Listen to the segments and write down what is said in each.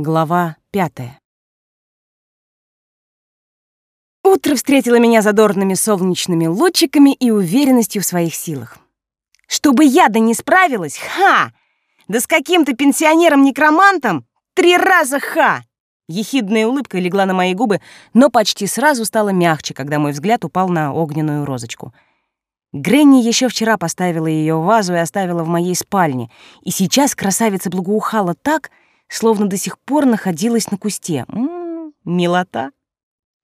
Глава пятая. Утро встретило меня задорными солнечными лучиками и уверенностью в своих силах. Чтобы я да не справилась, ха! Да с каким-то пенсионером-некромантом три раза ха! Ехидная улыбка легла на мои губы, но почти сразу стала мягче, когда мой взгляд упал на огненную розочку — Гренни еще вчера поставила ее в вазу и оставила в моей спальне, и сейчас красавица благоухала так, словно до сих пор находилась на кусте. Ммм, милота.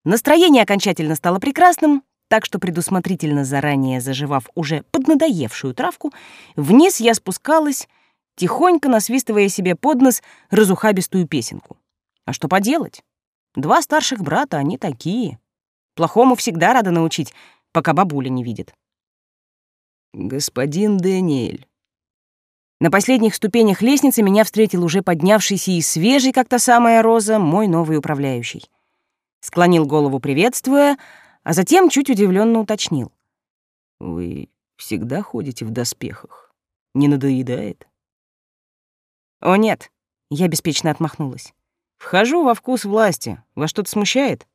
Настроение окончательно стало прекрасным, так что предусмотрительно заранее заживав уже поднадоевшую травку, вниз я спускалась, тихонько насвистывая себе под нос разухабистую песенку. А что поделать? Два старших брата, они такие. Плохому всегда рада научить, пока бабуля не видит. «Господин Дэниэль». На последних ступенях лестницы меня встретил уже поднявшийся и свежий, как та самая роза, мой новый управляющий. Склонил голову, приветствуя, а затем чуть удивленно уточнил. «Вы всегда ходите в доспехах? Не надоедает?» «О, нет», — я беспечно отмахнулась. «Вхожу во вкус власти. Вас что-то смущает?»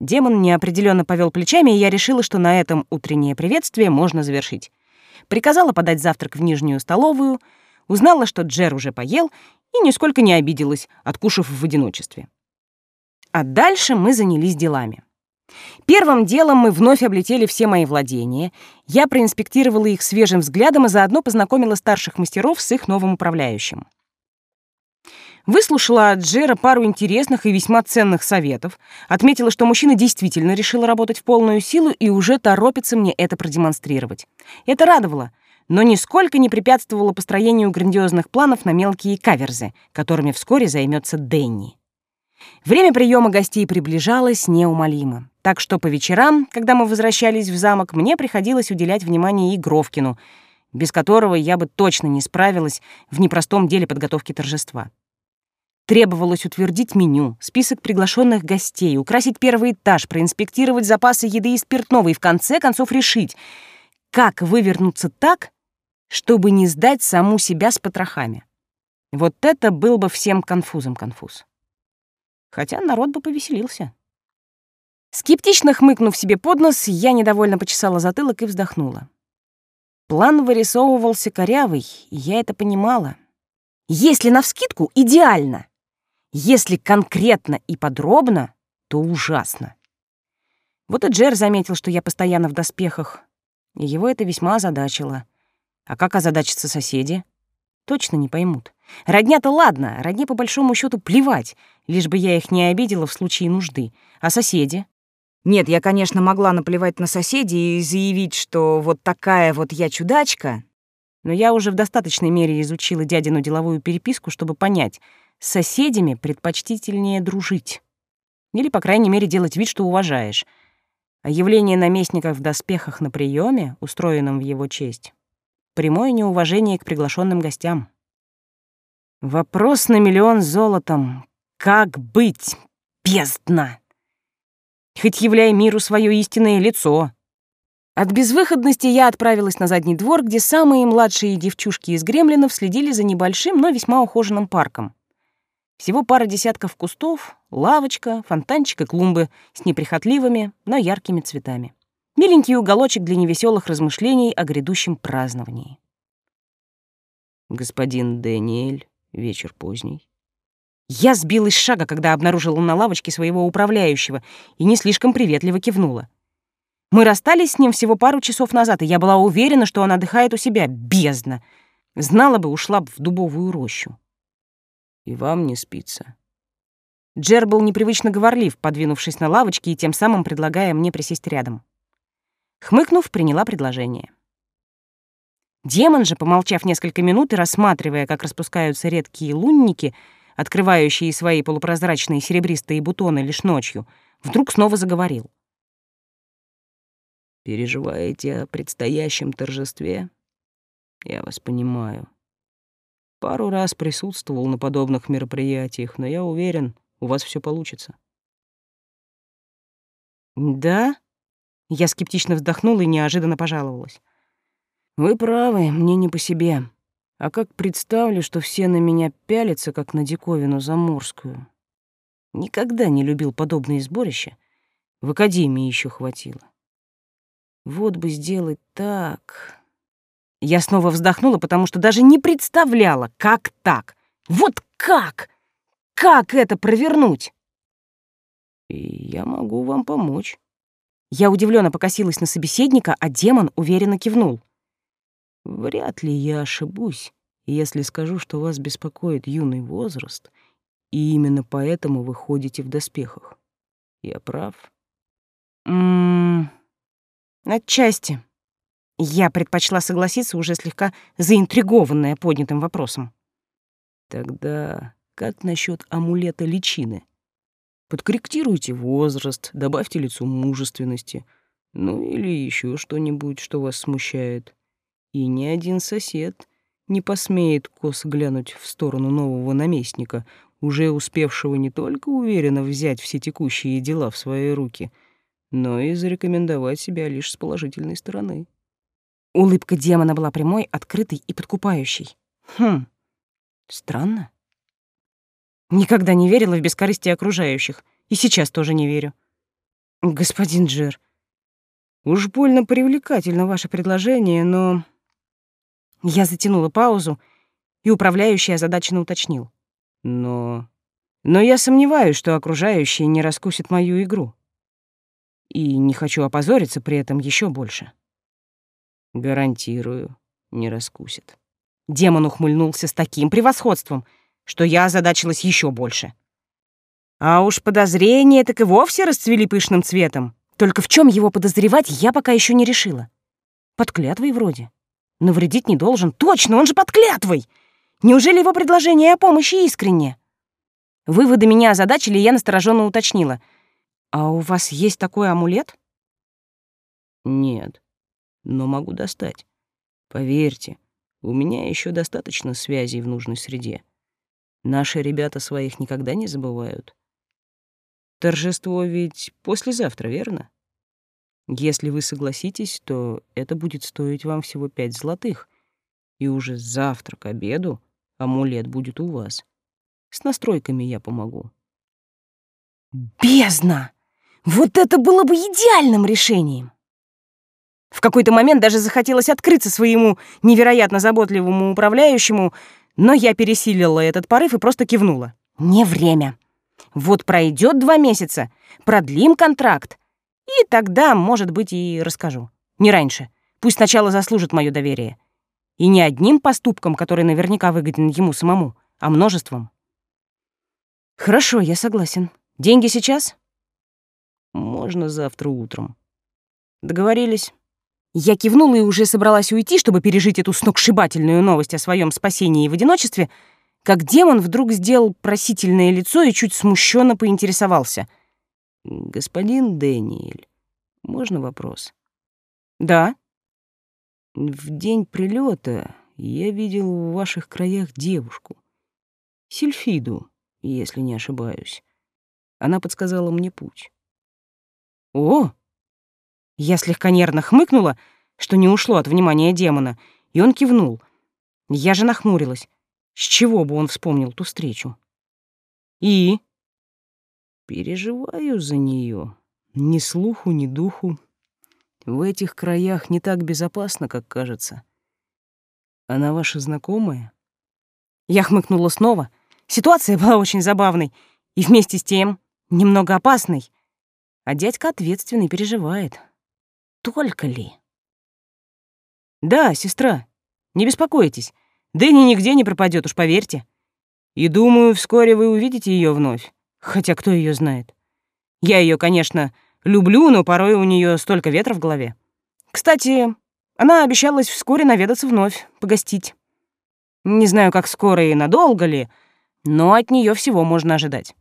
Демон неопределенно повел плечами, и я решила, что на этом утреннее приветствие можно завершить. Приказала подать завтрак в нижнюю столовую, узнала, что Джер уже поел, и нисколько не обиделась, откушав в одиночестве. А дальше мы занялись делами. Первым делом мы вновь облетели все мои владения. Я проинспектировала их свежим взглядом и заодно познакомила старших мастеров с их новым управляющим. Выслушала от Джера пару интересных и весьма ценных советов, отметила, что мужчина действительно решил работать в полную силу и уже торопится мне это продемонстрировать. Это радовало, но нисколько не препятствовало построению грандиозных планов на мелкие каверзы, которыми вскоре займется Дэнни. Время приема гостей приближалось неумолимо, так что по вечерам, когда мы возвращались в замок, мне приходилось уделять внимание Гровкину, без которого я бы точно не справилась в непростом деле подготовки торжества. Требовалось утвердить меню, список приглашенных гостей, украсить первый этаж, проинспектировать запасы еды и спиртного и в конце концов решить, как вывернуться так, чтобы не сдать саму себя с потрохами. Вот это был бы всем конфузом конфуз. Хотя народ бы повеселился. Скептично хмыкнув себе под нос, я недовольно почесала затылок и вздохнула. План вырисовывался корявый, я это понимала. Если навскидку, идеально. Если конкретно и подробно, то ужасно. Вот и Джер заметил, что я постоянно в доспехах, и его это весьма озадачило. А как озадачатся соседи? Точно не поймут. Родня-то ладно, родне по большому счету плевать, лишь бы я их не обидела в случае нужды. А соседи? Нет, я, конечно, могла наплевать на соседей и заявить, что вот такая вот я чудачка, но я уже в достаточной мере изучила дядину деловую переписку, чтобы понять — с соседями предпочтительнее дружить. Или, по крайней мере, делать вид, что уважаешь. А явление наместника в доспехах на приеме, устроенном в его честь, прямое неуважение к приглашенным гостям. Вопрос на миллион золотом. Как быть? Бездна! Хоть являй миру свое истинное лицо. От безвыходности я отправилась на задний двор, где самые младшие девчушки из гремлинов следили за небольшим, но весьма ухоженным парком. Всего пара десятков кустов, лавочка, фонтанчик и клумбы с неприхотливыми, но яркими цветами. Миленький уголочек для невеселых размышлений о грядущем праздновании. «Господин Дэниэль, вечер поздний». Я сбилась с шага, когда обнаружила на лавочке своего управляющего и не слишком приветливо кивнула. Мы расстались с ним всего пару часов назад, и я была уверена, что он отдыхает у себя. Бездна! Знала бы, ушла бы в дубовую рощу. И вам не спится. Джер был непривычно говорлив, подвинувшись на лавочке и тем самым предлагая мне присесть рядом. Хмыкнув, приняла предложение. Демон же, помолчав несколько минут и рассматривая, как распускаются редкие лунники, открывающие свои полупрозрачные серебристые бутоны лишь ночью, вдруг снова заговорил. «Переживаете о предстоящем торжестве? Я вас понимаю. Пару раз присутствовал на подобных мероприятиях, но я уверен, у вас все получится. Да? Я скептично вздохнула и неожиданно пожаловалась. Вы правы, мне не по себе. А как представлю, что все на меня пялятся, как на диковину заморскую. Никогда не любил подобные сборища. В академии еще хватило. Вот бы сделать так. Я снова вздохнула, потому что даже не представляла, как так. Вот как? Как это провернуть? И я могу вам помочь. Я удивленно покосилась на собеседника, а демон уверенно кивнул. Вряд ли я ошибусь, если скажу, что вас беспокоит юный возраст, и именно поэтому вы ходите в доспехах. Я прав? Ммм... Отчасти. Я предпочла согласиться, уже слегка заинтригованная поднятым вопросом. Тогда как насчет амулета личины? Подкорректируйте возраст, добавьте лицу мужественности, ну или еще что-нибудь, что вас смущает. И ни один сосед не посмеет косо глянуть в сторону нового наместника, уже успевшего не только уверенно взять все текущие дела в свои руки, но и зарекомендовать себя лишь с положительной стороны. Улыбка демона была прямой, открытой и подкупающей. Хм, странно. Никогда не верила в бескорыстие окружающих, и сейчас тоже не верю. Господин Джер, уж больно привлекательно ваше предложение, но... Я затянула паузу, и управляющий озадаченно уточнил. Но... Но я сомневаюсь, что окружающие не раскусят мою игру. И не хочу опозориться при этом еще больше. Гарантирую, не раскусит. Демон ухмыльнулся с таким превосходством — что я озадачилась еще больше. А уж подозрения так и вовсе расцвели пышным цветом. Только в чем его подозревать, я пока еще не решила. Под клятвой вроде. Навредить не должен. Точно, он же под клятвой! Неужели его предложение о помощи искренне? Выводы меня озадачили, и я настороженно уточнила. «А у вас есть такой амулет?» «Нет, но могу достать. Поверьте, у меня еще достаточно связей в нужной среде. Наши ребята своих никогда не забывают. Торжество ведь послезавтра, верно? Если вы согласитесь, то это будет стоить вам всего пять золотых, и уже завтра к обеду амулет будет у вас. С настройками я помогу. Бездна! Вот это было бы идеальным решением! В какой-то момент даже захотелось открыться своему невероятно заботливому управляющему, но я пересилила этот порыв и просто кивнула. Не время. Вот пройдет два месяца, продлим контракт, и тогда, может быть, и расскажу. Не раньше. Пусть сначала заслужит мое доверие. И не одним поступком, который наверняка выгоден ему самому, а множеством. Хорошо, я согласен. Деньги сейчас? Можно завтра утром. Договорились? Я кивнула и уже собралась уйти, чтобы пережить эту сногсшибательную новость о своем спасении в одиночестве, как демон вдруг сделал просительное лицо и чуть смущенно поинтересовался. «Господин Дэниэль, можно вопрос?» «Да». «В день прилета я видел в ваших краях девушку. Сильфиду, если не ошибаюсь. Она подсказала мне путь». «О!» Я слегка нервно хмыкнула, что не ушло от внимания демона, и он кивнул. Я же нахмурилась. С чего бы он вспомнил ту встречу? И? Переживаю за нее. Ни слуху, ни духу. В этих краях не так безопасно, как кажется. Она ваша знакомая? Я хмыкнула снова. Ситуация была очень забавной и вместе с тем немного опасной. А дядька ответственный переживает. Только ли? Да, сестра, не беспокойтесь. Дэнни нигде не пропадет, уж поверьте. И думаю, вскоре вы увидите ее вновь. Хотя кто ее знает? Я ее, конечно, люблю, но порой у нее столько ветра в голове. Кстати, она обещалась вскоре наведаться вновь, погостить. Не знаю, как скоро и надолго ли, но от нее всего можно ожидать.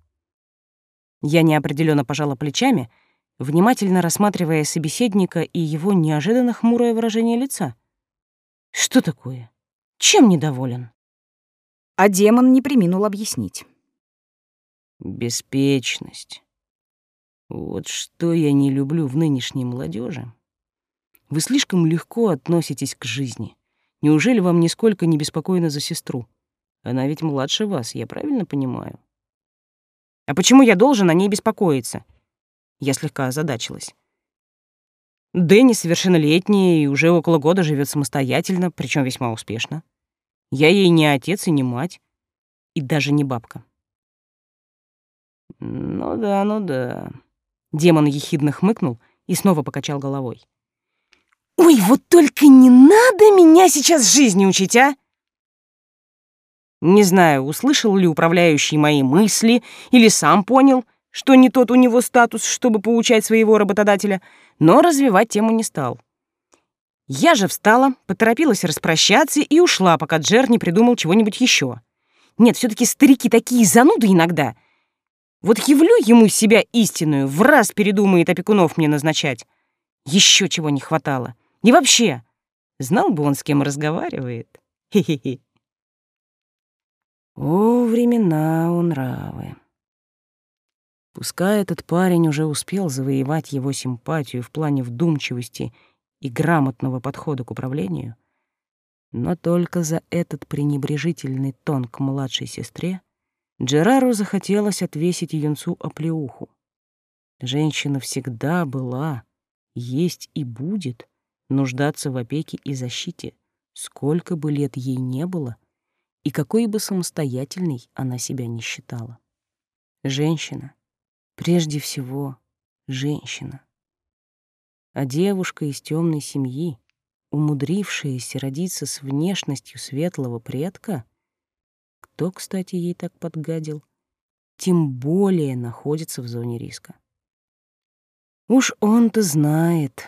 Я неопределенно пожала плечами — внимательно рассматривая собеседника и его неожиданно хмурое выражение лица. Что такое? Чем недоволен? А демон не приминул объяснить. Беспечность. Вот что я не люблю в нынешней молодежи. Вы слишком легко относитесь к жизни. Неужели вам нисколько не беспокойно за сестру? Она ведь младше вас, я правильно понимаю? А почему я должен о ней беспокоиться? Я слегка озадачилась. Дэнни совершеннолетняя и уже около года живет самостоятельно, причем весьма успешно. Я ей не отец и не мать, и даже не бабка. Ну да, ну да. Демон ехидно хмыкнул и снова покачал головой. Ой, вот только не надо меня сейчас жизни учить, а! Не знаю, услышал ли управляющий мои мысли или сам понял, что не тот у него статус, чтобы поучать своего работодателя, но развивать тему не стал. Я же встала, поторопилась распрощаться и ушла, пока Джер не придумал чего-нибудь еще. Нет, все таки старики такие зануды иногда. Вот явлю ему себя истинную, в раз передумает опекунов мне назначать. Еще чего не хватало. И вообще, знал бы он, с кем разговаривает. Хе-хе-хе. О, времена у нравы. Пускай этот парень уже успел завоевать его симпатию в плане вдумчивости и грамотного подхода к управлению, но только за этот пренебрежительный тон к младшей сестре Джерару захотелось отвесить юнцу оплеуху. Женщина всегда была, есть и будет нуждаться в опеке и защите, сколько бы лет ей не было и какой бы самостоятельной она себя не считала. Женщина, прежде всего, женщина. А девушка из темной семьи, умудрившаяся родиться с внешностью светлого предка, кто, кстати, ей так подгадил, тем более находится в зоне риска. Уж он-то знает,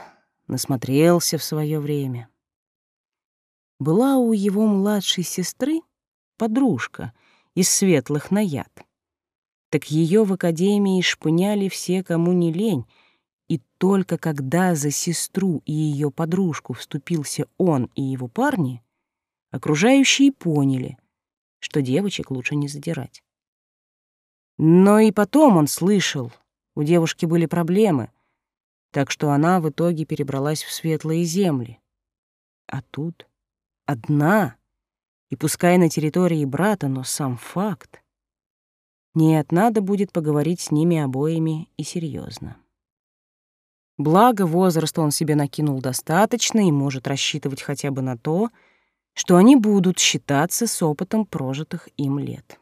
насмотрелся в свое время. Была у его младшей сестры подружка из светлых наяд. Так ее в академии шпыняли все, кому не лень, и только когда за сестру и ее подружку вступился он и его парни, окружающие поняли, что девочек лучше не задирать. Но и потом он слышал, у девушки были проблемы, так что она в итоге перебралась в светлые земли. А тут одна и пускай на территории брата, но сам факт. Нет, надо будет поговорить с ними обоими и серьезно. Благо, возраст он себе накинул достаточно и может рассчитывать хотя бы на то, что они будут считаться с опытом прожитых им лет.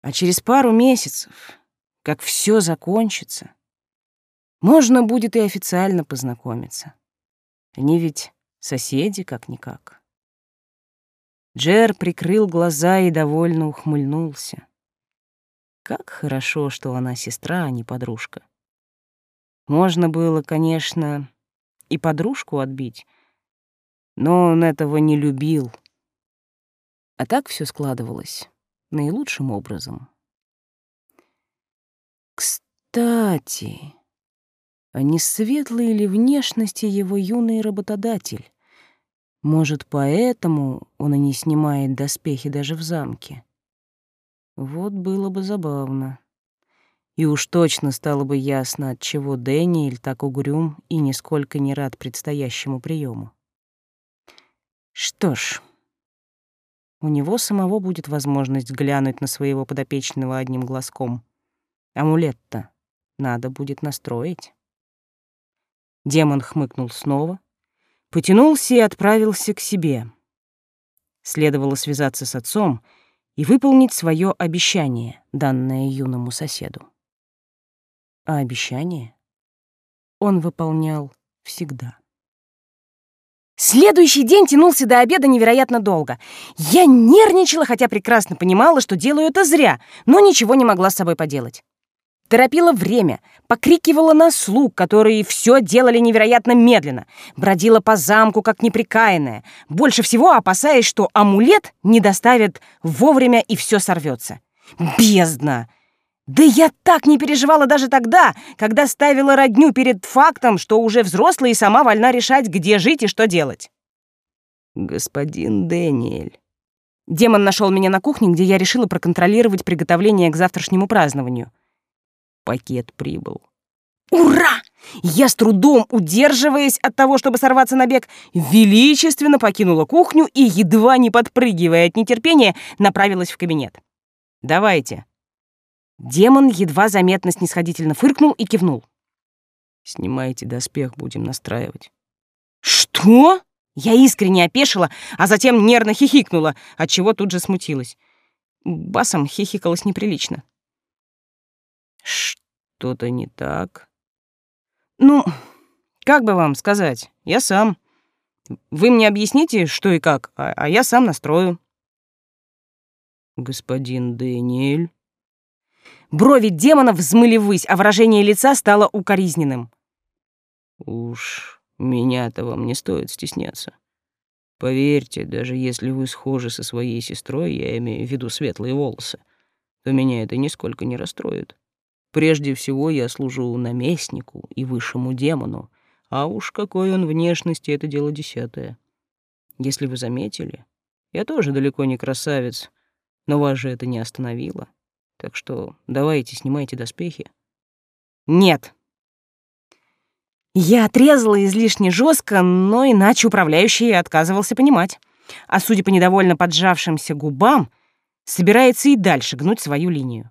А через пару месяцев, как все закончится, можно будет и официально познакомиться. Они ведь соседи как-никак. Джер прикрыл глаза и довольно ухмыльнулся. Как хорошо, что она сестра, а не подружка. Можно было, конечно, и подружку отбить, но он этого не любил. А так все складывалось наилучшим образом. Кстати, а не светлый ли внешности его юный работодатель? Может, поэтому он и не снимает доспехи даже в замке. Вот было бы забавно. И уж точно стало бы ясно, от чего Дэниэль так угрюм и нисколько не рад предстоящему приему. Что ж, у него самого будет возможность глянуть на своего подопечного одним глазком. Амулет-то надо будет настроить. Демон хмыкнул снова, потянулся и отправился к себе. Следовало связаться с отцом и выполнить свое обещание, данное юному соседу. А обещание он выполнял всегда. Следующий день тянулся до обеда невероятно долго. Я нервничала, хотя прекрасно понимала, что делаю это зря, но ничего не могла с собой поделать. Торопила время, покрикивала на слуг, которые все делали невероятно медленно, бродила по замку, как неприкаянная, больше всего опасаясь, что амулет не доставят вовремя и все сорвется. Бездна! Да я так не переживала даже тогда, когда ставила родню перед фактом, что уже взрослая и сама вольна решать, где жить и что делать. «Господин Дэниэль». Демон нашел меня на кухне, где я решила проконтролировать приготовление к завтрашнему празднованию — Пакет прибыл. Ура! Я с трудом, удерживаясь от того, чтобы сорваться на бег, величественно покинула кухню и, едва не подпрыгивая от нетерпения, направилась в кабинет. «Давайте». Демон едва заметно снисходительно фыркнул и кивнул. «Снимайте доспех, будем настраивать». «Что?» Я искренне опешила, а затем нервно хихикнула, отчего тут же смутилась. Басом хихикалось неприлично. «Что-то не так?» Ну, как бы вам сказать, я сам. Вы мне объясните, что и как, а, а я сам настрою. Господин Дэниэль. Брови демона взмыли ввысь, а выражение лица стало укоризненным. Уж меня-то вам не стоит стесняться. Поверьте, даже если вы схожи со своей сестрой, я имею в виду светлые волосы, то меня это нисколько не расстроит. Прежде всего я служу наместнику и высшему демону, а уж какой он внешности — это дело десятое. Если вы заметили, я тоже далеко не красавец, но вас же это не остановило. Так что давайте снимайте доспехи. Нет. Я отрезала излишне жестко, но иначе управляющий отказывался понимать. А судя по недовольно поджавшимся губам, собирается и дальше гнуть свою линию.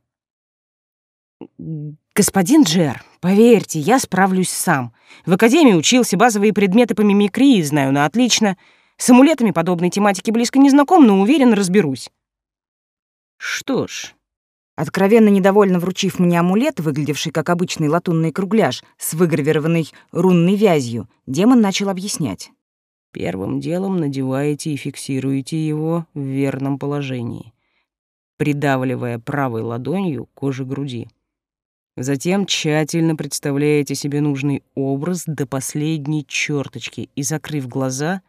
«Господин Джер, поверьте, я справлюсь сам. В академии учился, базовые предметы по мимикрии знаю на отлично. С амулетами подобной тематики близко не знаком, но уверен, разберусь». «Что ж...» Откровенно недовольно вручив мне амулет, выглядевший как обычный латунный кругляш с выгравированной рунной вязью, демон начал объяснять. Первым делом надеваете и фиксируете его в верном положении, придавливая правой ладонью кожу груди. Затем тщательно представляете себе нужный образ до последней черточки и, закрыв глаза,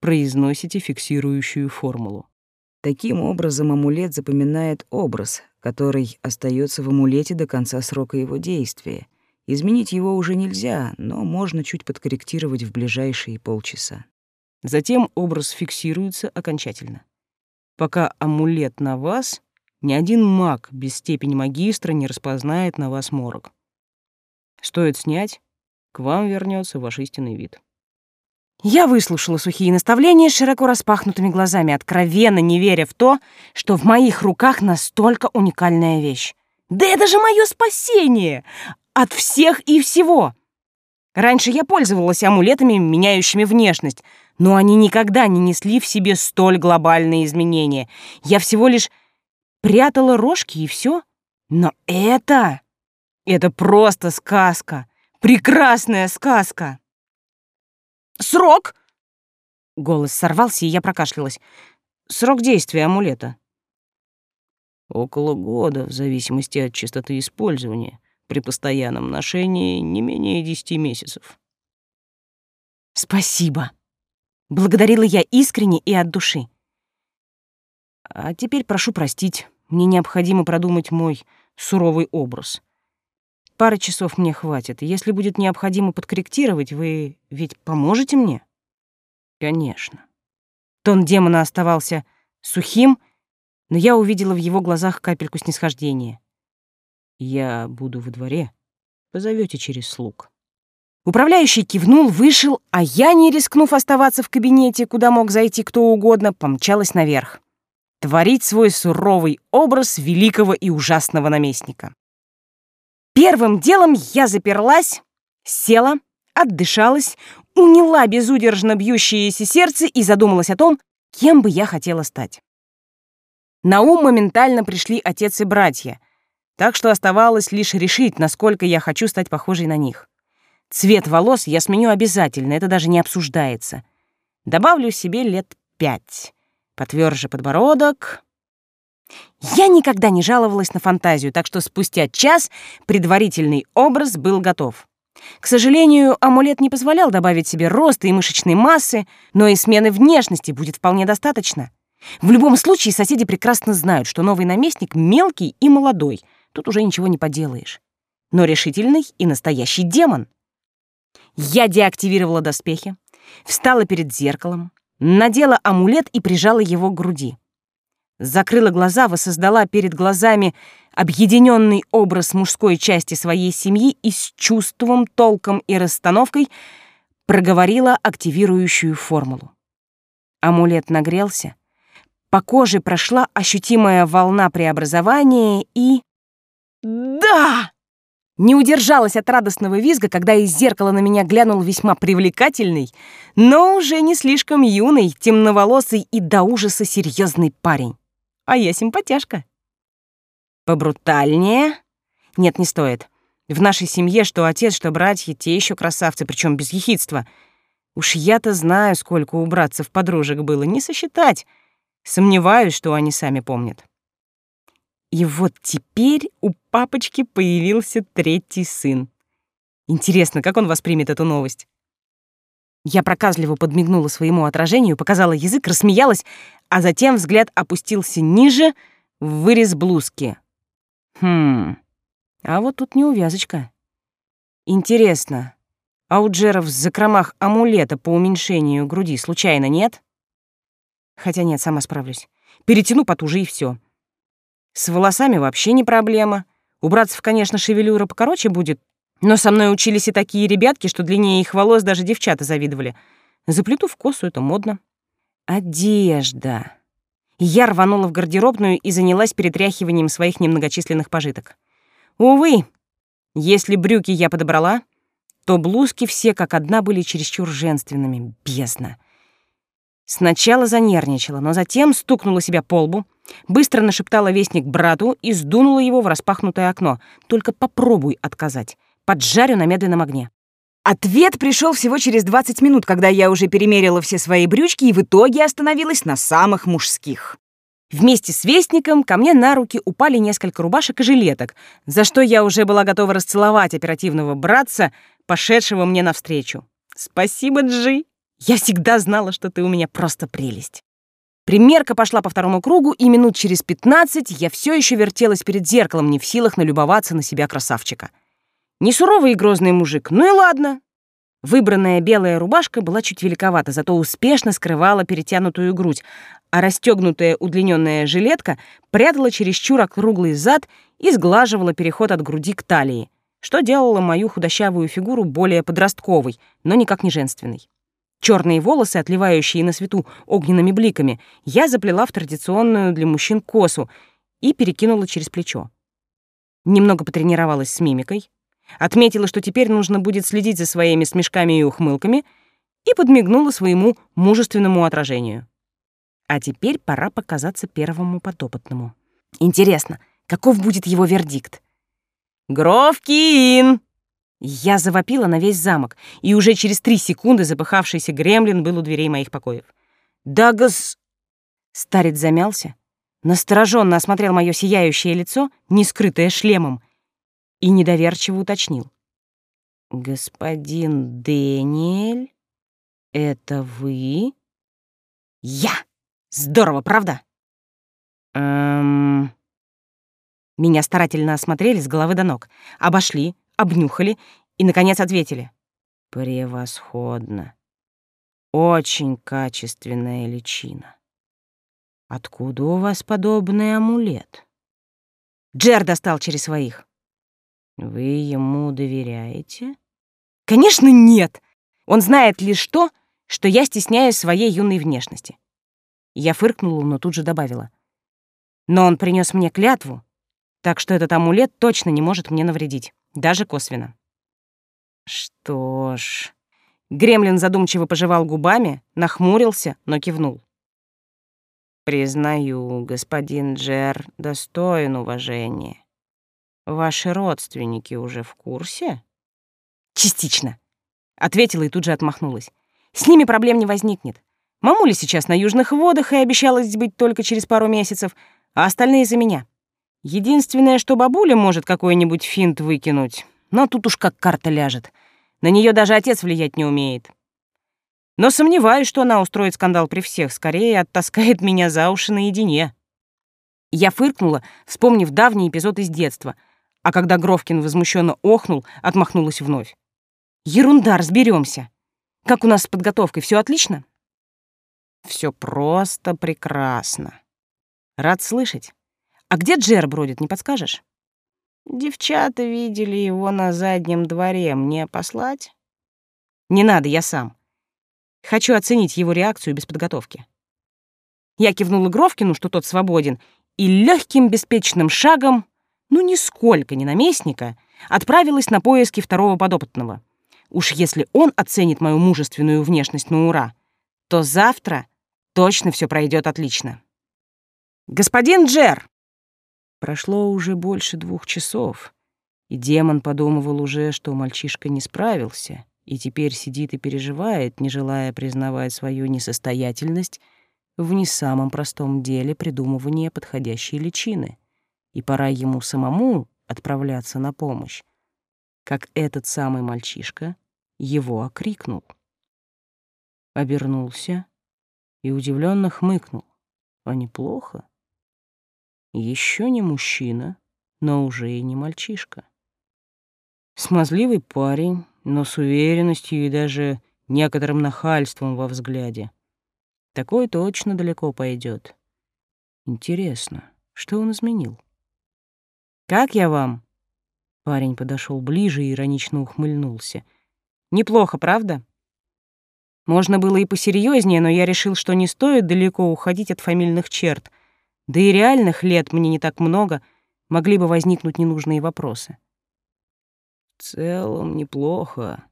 произносите фиксирующую формулу. Таким образом амулет запоминает образ, который остается в амулете до конца срока его действия. Изменить его уже нельзя, но можно чуть подкорректировать в ближайшие полчаса. Затем образ фиксируется окончательно. Пока амулет на вас, ни один маг без степени магистра не распознает на вас морок. Стоит снять, к вам вернется ваш истинный вид. Я выслушала сухие наставления широко распахнутыми глазами, откровенно не веря в то, что в моих руках настолько уникальная вещь. Да это же мое спасение! От всех и всего! Раньше я пользовалась амулетами, меняющими внешность, но они никогда не несли в себе столь глобальные изменения. Я всего лишь прятала рожки и все. Но это... Это просто сказка. Прекрасная сказка. Срок! Голос сорвался, и я прокашлялась. Срок действия амулета. Около года, в зависимости от частоты использования. При постоянном ношении не менее десяти месяцев. Спасибо. Благодарила я искренне и от души. А теперь прошу простить. Мне необходимо продумать мой суровый образ. Пары часов мне хватит. Если будет необходимо подкорректировать, вы ведь поможете мне? Конечно. Тон демона оставался сухим, но я увидела в его глазах капельку снисхождения. Я буду во дворе. Позовете через слуг. Управляющий кивнул, вышел, а я, не рискнув оставаться в кабинете, куда мог зайти кто угодно, помчалась наверх творить свой суровый образ великого и ужасного наместника. Первым делом я заперлась, села, отдышалась, уняла безудержно бьющееся сердце и задумалась о том, кем бы я хотела стать. На ум моментально пришли отец и братья, так что оставалось лишь решить, насколько я хочу стать похожей на них. Цвет волос я сменю обязательно, это даже не обсуждается. Добавлю себе лет пять потверже подбородок. Я никогда не жаловалась на фантазию, так что спустя час предварительный образ был готов. К сожалению, амулет не позволял добавить себе роста и мышечной массы, но и смены внешности будет вполне достаточно. В любом случае, соседи прекрасно знают, что новый наместник мелкий и молодой. Тут уже ничего не поделаешь. Но решительный и настоящий демон. Я деактивировала доспехи, встала перед зеркалом, надела амулет и прижала его к груди. Закрыла глаза, воссоздала перед глазами объединенный образ мужской части своей семьи и с чувством, толком и расстановкой проговорила активирующую формулу. Амулет нагрелся, по коже прошла ощутимая волна преобразования и... Да! Не удержалась от радостного визга, когда из зеркала на меня глянул весьма привлекательный, но уже не слишком юный, темноволосый и до ужаса серьезный парень. А я симпатяшка. Побрутальнее? Нет, не стоит. В нашей семье что отец, что братья, те еще красавцы, причем без ехидства. Уж я-то знаю, сколько у братцев подружек было, не сосчитать. Сомневаюсь, что они сами помнят. И вот теперь у папочки появился третий сын. Интересно, как он воспримет эту новость? Я проказливо подмигнула своему отражению, показала язык, рассмеялась, а затем взгляд опустился ниже, в вырез блузки. Хм, а вот тут неувязочка. Интересно, а у Джеров в закромах амулета по уменьшению груди случайно нет? Хотя нет, сама справлюсь. Перетяну потуже и все. С волосами вообще не проблема. У братцев, конечно, шевелюра покороче будет, но со мной учились и такие ребятки, что длиннее их волос даже девчата завидовали. Заплету в косу, это модно. Одежда. Я рванула в гардеробную и занялась перетряхиванием своих немногочисленных пожиток. Увы, если брюки я подобрала, то блузки все как одна были чересчур женственными, бездна. Сначала занервничала, но затем стукнула себя по лбу, быстро нашептала вестник брату и сдунула его в распахнутое окно. Только попробуй отказать. Поджарю на медленном огне. Ответ пришел всего через 20 минут, когда я уже перемерила все свои брючки и в итоге остановилась на самых мужских. Вместе с вестником ко мне на руки упали несколько рубашек и жилеток, за что я уже была готова расцеловать оперативного братца, пошедшего мне навстречу. «Спасибо, Джи!» Я всегда знала, что ты у меня просто прелесть. Примерка пошла по второму кругу, и минут через пятнадцать я все еще вертелась перед зеркалом, не в силах налюбоваться на себя красавчика. Не суровый и грозный мужик, ну и ладно. Выбранная белая рубашка была чуть великовата, зато успешно скрывала перетянутую грудь, а расстегнутая удлиненная жилетка прятала чересчур округлый зад и сглаживала переход от груди к талии, что делало мою худощавую фигуру более подростковой, но никак не женственной. Черные волосы, отливающие на свету огненными бликами, я заплела в традиционную для мужчин косу и перекинула через плечо. Немного потренировалась с мимикой, отметила, что теперь нужно будет следить за своими смешками и ухмылками, и подмигнула своему мужественному отражению. А теперь пора показаться первому подопытному. Интересно, каков будет его вердикт? «Гровкин!» Я завопила на весь замок, и уже через три секунды запыхавшийся гремлин был у дверей моих покоев. «Да, гос...» Старец замялся, настороженно осмотрел мое сияющее лицо, не скрытое шлемом, и недоверчиво уточнил. «Господин Дэниэль, это вы?» «Я! Здорово, правда?» «Эм...» Меня старательно осмотрели с головы до ног, обошли, обнюхали и, наконец, ответили. «Превосходно. Очень качественная личина. Откуда у вас подобный амулет?» Джер достал через своих. «Вы ему доверяете?» «Конечно, нет! Он знает лишь то, что я стесняюсь своей юной внешности». Я фыркнула, но тут же добавила. «Но он принес мне клятву, так что этот амулет точно не может мне навредить даже косвенно. Что ж... Гремлин задумчиво пожевал губами, нахмурился, но кивнул. «Признаю, господин Джер достоин уважения. Ваши родственники уже в курсе?» «Частично», — ответила и тут же отмахнулась. «С ними проблем не возникнет. Мамуля сейчас на южных водах и обещалась быть только через пару месяцев, а остальные за меня. Единственное, что бабуля может какой-нибудь финт выкинуть, но тут уж как карта ляжет. На нее даже отец влиять не умеет. Но сомневаюсь, что она устроит скандал при всех, скорее оттаскает меня за уши наедине. Я фыркнула, вспомнив давний эпизод из детства, а когда Гровкин возмущенно охнул, отмахнулась вновь. Ерунда, разберемся. Как у нас с подготовкой, все отлично? Все просто прекрасно. Рад слышать. А где Джер бродит, не подскажешь? Девчата видели его на заднем дворе. Мне послать? Не надо, я сам. Хочу оценить его реакцию без подготовки. Я кивнула Гровкину, что тот свободен, и легким беспечным шагом, ну нисколько не наместника, отправилась на поиски второго подопытного. Уж если он оценит мою мужественную внешность на ура, то завтра точно все пройдет отлично. «Господин Джер!» Прошло уже больше двух часов, и демон подумывал уже, что мальчишка не справился, и теперь сидит и переживает, не желая признавать свою несостоятельность в не самом простом деле придумывания подходящей личины. И пора ему самому отправляться на помощь, как этот самый мальчишка его окрикнул. Обернулся и удивленно хмыкнул. А неплохо. Еще не мужчина, но уже и не мальчишка. Смазливый парень, но с уверенностью и даже некоторым нахальством во взгляде. Такой точно далеко пойдет. Интересно, что он изменил? «Как я вам?» Парень подошел ближе и иронично ухмыльнулся. «Неплохо, правда?» Можно было и посерьезнее, но я решил, что не стоит далеко уходить от фамильных черт. Да и реальных лет мне не так много, могли бы возникнуть ненужные вопросы. «В целом неплохо».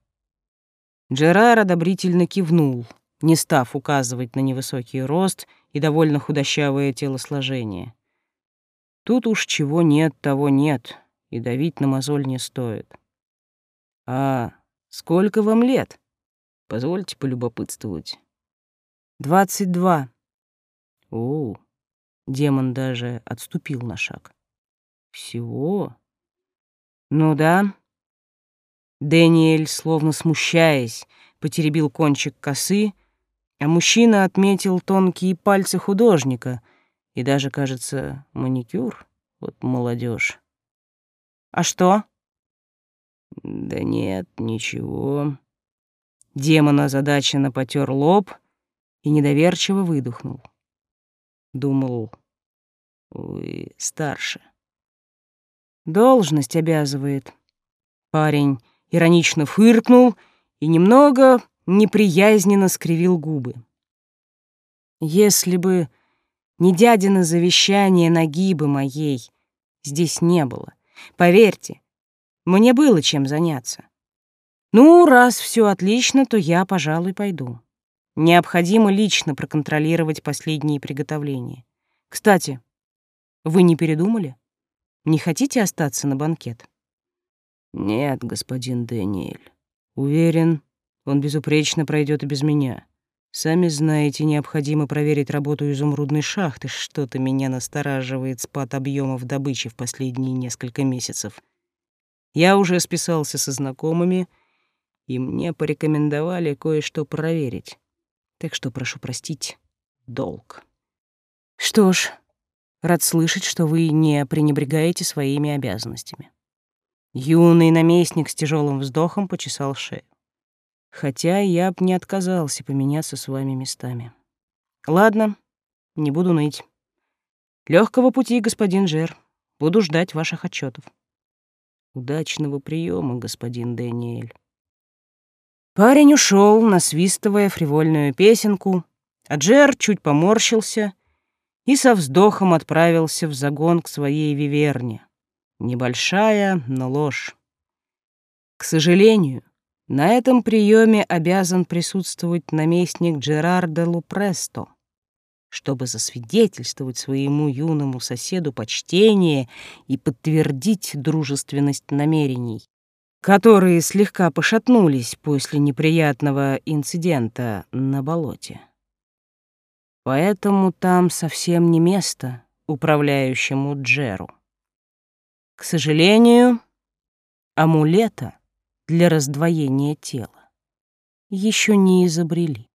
Джерар одобрительно кивнул, не став указывать на невысокий рост и довольно худощавое телосложение. Тут уж чего нет, того нет, и давить на мозоль не стоит. «А сколько вам лет?» Позвольте полюбопытствовать. Двадцать два. О, демон даже отступил на шаг. Всего? Ну да. Дэниэль, словно смущаясь, потеребил кончик косы, а мужчина отметил тонкие пальцы художника и даже, кажется, маникюр. Вот молодежь. А что? Да нет, ничего. Демон озадаченно потер лоб и недоверчиво выдохнул. Думал, вы старше. Должность обязывает. Парень иронично фыркнул и немного неприязненно скривил губы. Если бы не дядина завещание нагибы моей здесь не было, поверьте, мне было чем заняться. Ну, раз все отлично, то я, пожалуй, пойду. Необходимо лично проконтролировать последние приготовления. Кстати, вы не передумали? Не хотите остаться на банкет? Нет, господин Дэниэль. Уверен, он безупречно пройдет и без меня. Сами знаете, необходимо проверить работу изумрудной шахты. Что-то меня настораживает спад объемов добычи в последние несколько месяцев. Я уже списался со знакомыми — и мне порекомендовали кое-что проверить. Так что прошу простить, долг. Что ж, рад слышать, что вы не пренебрегаете своими обязанностями. Юный наместник с тяжелым вздохом почесал шею. Хотя я б не отказался поменяться с вами местами. Ладно, не буду ныть. Легкого пути, господин Жер. Буду ждать ваших отчетов. Удачного приема, господин Дэниэль. Парень ушел, насвистывая фривольную песенку, а Джер чуть поморщился и со вздохом отправился в загон к своей виверне. Небольшая, но ложь. К сожалению, на этом приеме обязан присутствовать наместник Джерарда Лупресто, чтобы засвидетельствовать своему юному соседу почтение и подтвердить дружественность намерений которые слегка пошатнулись после неприятного инцидента на болоте. Поэтому там совсем не место управляющему Джеру. К сожалению, амулета для раздвоения тела еще не изобрели.